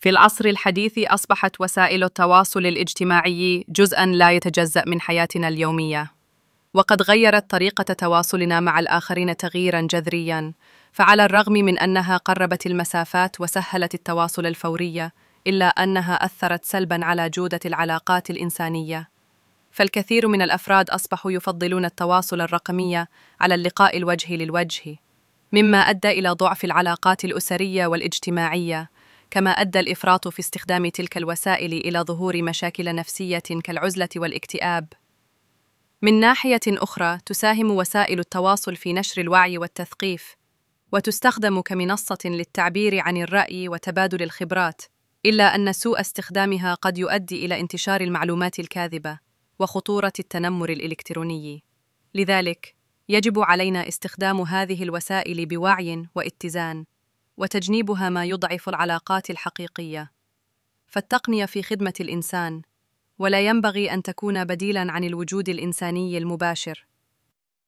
في العصر الحديث أصبحت وسائل التواصل الاجتماعي جزءًا لا يتجزأ من حياتنا اليومية، وقد غيرت طريقة تواصلنا مع الآخرين تغييرًا جذريًا، فعلى الرغم من أنها قربت المسافات وسهلت التواصل الفوري، إلا أنها أثرت سلبًا على جودة العلاقات الإنسانية. فالكثير من الأفراد أصبحوا يفضلون التواصل الرقمي على اللقاء الوجه للوجه، مما أدى إلى ضعف العلاقات الأسرية والاجتماعية، كما أدى الإفراط في استخدام تلك الوسائل إلى ظهور مشاكل نفسية كالعزلة والاكتئاب. من ناحية أخرى، تساهم وسائل التواصل في نشر الوعي والتثقيف، وتستخدم كمنصة للتعبير عن الرأي وتبادل الخبرات، إلا أن سوء استخدامها قد يؤدي إلى انتشار المعلومات الكاذبة وخطورة التنمر الإلكتروني. لذلك، يجب علينا استخدام هذه الوسائل بوعي واتزان، وتجنيبها ما يضعف العلاقات الحقيقية. فالتقنية في خدمة الإنسان، ولا ينبغي أن تكون بديلاً عن الوجود الإنساني المباشر.